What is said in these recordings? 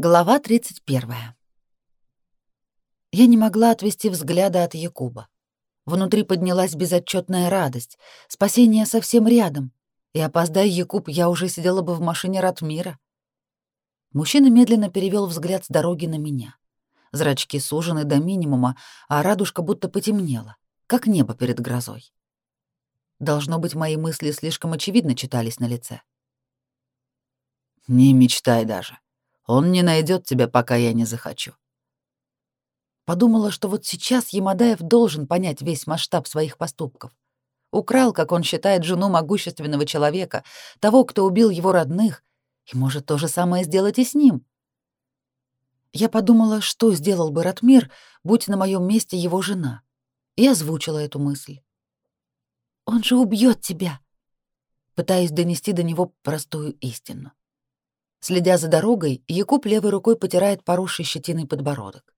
Глава 31. Я не могла отвести взгляда от Якуба. Внутри поднялась безотчетная радость. Спасение совсем рядом. И опоздая Якуб, я уже сидела бы в машине Ратмира. Мужчина медленно перевел взгляд с дороги на меня. Зрачки сужены до минимума, а радужка будто потемнела, как небо перед грозой. Должно быть, мои мысли слишком очевидно читались на лице. «Не мечтай даже», он не найдет тебя, пока я не захочу. Подумала, что вот сейчас Ямадаев должен понять весь масштаб своих поступков. Украл, как он считает, жену могущественного человека, того, кто убил его родных, и может то же самое сделать и с ним. Я подумала, что сделал бы Ратмир, будь на моем месте его жена, и озвучила эту мысль. «Он же убьет тебя!» пытаясь донести до него простую истину. Следя за дорогой, Якуб левой рукой потирает поросший щетиной подбородок.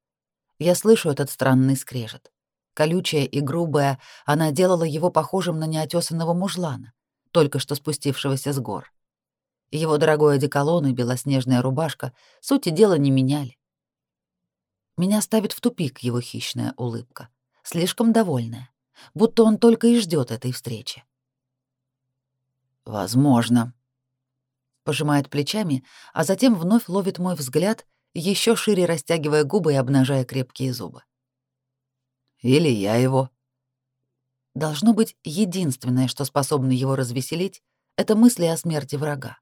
Я слышу этот странный скрежет. Колючая и грубая, она делала его похожим на неотесанного мужлана, только что спустившегося с гор. Его дорогой одеколон и белоснежная рубашка сути дела не меняли. Меня ставит в тупик его хищная улыбка, слишком довольная, будто он только и ждет этой встречи. «Возможно», пожимает плечами, а затем вновь ловит мой взгляд, еще шире растягивая губы и обнажая крепкие зубы. «Или я его». Должно быть, единственное, что способно его развеселить, это мысли о смерти врага.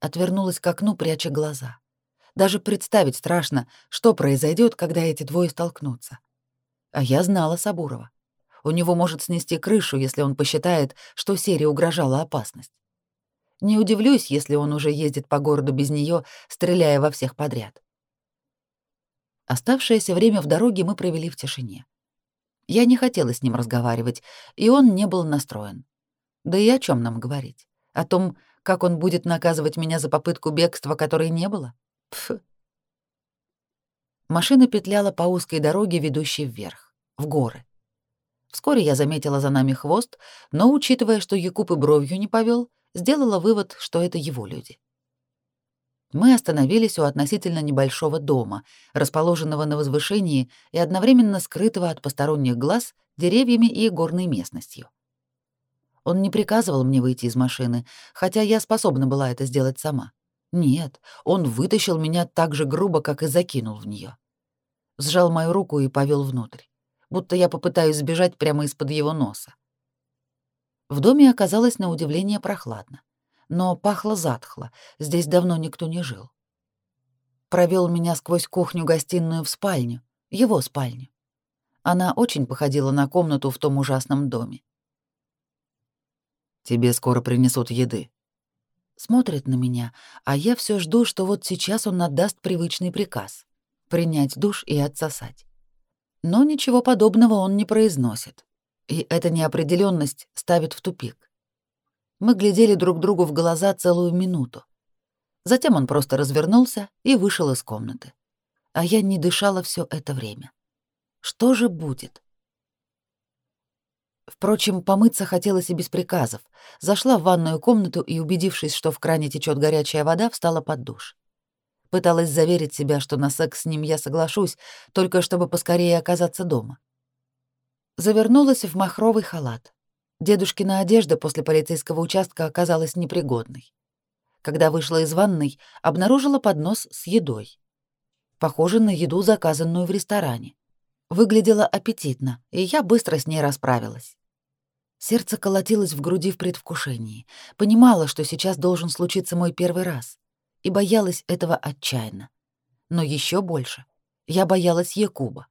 Отвернулась к окну, пряча глаза. Даже представить страшно, что произойдет, когда эти двое столкнутся. А я знала Сабурова. У него может снести крышу, если он посчитает, что серии угрожала опасность. Не удивлюсь, если он уже ездит по городу без нее, стреляя во всех подряд. Оставшееся время в дороге мы провели в тишине. Я не хотела с ним разговаривать, и он не был настроен. Да и о чем нам говорить? О том, как он будет наказывать меня за попытку бегства, которой не было? Пф. Машина петляла по узкой дороге, ведущей вверх, в горы. Вскоре я заметила за нами хвост, но, учитывая, что Якуб и бровью не повел, сделала вывод, что это его люди. Мы остановились у относительно небольшого дома, расположенного на возвышении и одновременно скрытого от посторонних глаз деревьями и горной местностью. Он не приказывал мне выйти из машины, хотя я способна была это сделать сама. Нет, он вытащил меня так же грубо, как и закинул в нее. Сжал мою руку и повел внутрь, будто я попытаюсь сбежать прямо из-под его носа. В доме оказалось на удивление прохладно, но пахло затхло, здесь давно никто не жил. Провел меня сквозь кухню-гостиную в спальню, его спальню. Она очень походила на комнату в том ужасном доме. «Тебе скоро принесут еды». Смотрит на меня, а я все жду, что вот сейчас он отдаст привычный приказ — принять душ и отсосать. Но ничего подобного он не произносит. И эта неопределенность ставит в тупик. Мы глядели друг другу в глаза целую минуту. Затем он просто развернулся и вышел из комнаты. А я не дышала все это время. Что же будет? Впрочем, помыться хотелось и без приказов. Зашла в ванную комнату и, убедившись, что в кране течет горячая вода, встала под душ. Пыталась заверить себя, что на секс с ним я соглашусь, только чтобы поскорее оказаться дома завернулась в махровый халат. Дедушкина одежда после полицейского участка оказалась непригодной. Когда вышла из ванной, обнаружила поднос с едой. Похоже на еду, заказанную в ресторане. Выглядела аппетитно, и я быстро с ней расправилась. Сердце колотилось в груди в предвкушении, понимала, что сейчас должен случиться мой первый раз, и боялась этого отчаянно. Но еще больше я боялась Якуба.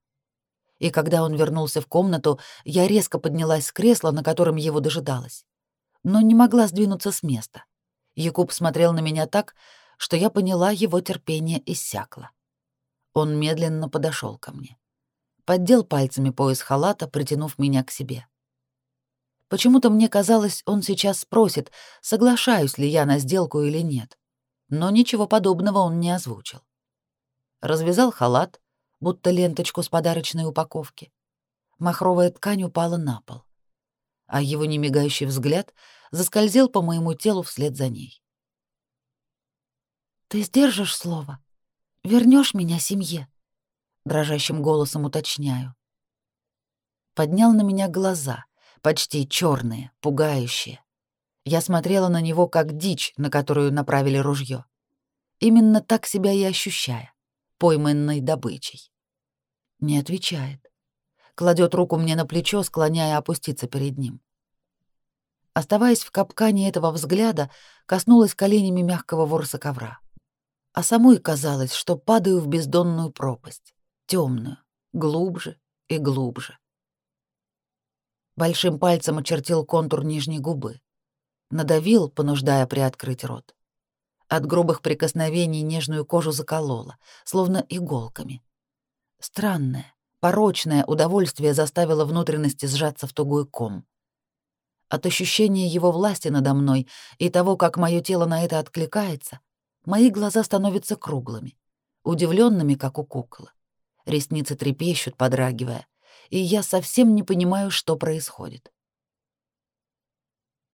И когда он вернулся в комнату, я резко поднялась с кресла, на котором его дожидалась. Но не могла сдвинуться с места. Якуб смотрел на меня так, что я поняла, его терпение иссякло. Он медленно подошел ко мне. Поддел пальцами пояс халата, притянув меня к себе. Почему-то мне казалось, он сейчас спросит, соглашаюсь ли я на сделку или нет. Но ничего подобного он не озвучил. Развязал халат, будто ленточку с подарочной упаковки. Махровая ткань упала на пол, а его немигающий взгляд заскользил по моему телу вслед за ней. «Ты сдержишь слово? Вернешь меня семье?» — дрожащим голосом уточняю. Поднял на меня глаза, почти черные, пугающие. Я смотрела на него как дичь, на которую направили ружье. Именно так себя и ощущая пойманной добычей. Не отвечает. Кладет руку мне на плечо, склоняя опуститься перед ним. Оставаясь в капкане этого взгляда, коснулась коленями мягкого ворса ковра. А самой казалось, что падаю в бездонную пропасть, темную, глубже и глубже. Большим пальцем очертил контур нижней губы. Надавил, понуждая приоткрыть рот. От грубых прикосновений нежную кожу заколола, словно иголками. Странное, порочное удовольствие заставило внутренности сжаться в тугой ком. От ощущения его власти надо мной и того, как мое тело на это откликается, мои глаза становятся круглыми, удивленными, как у куклы. Ресницы трепещут, подрагивая, и я совсем не понимаю, что происходит.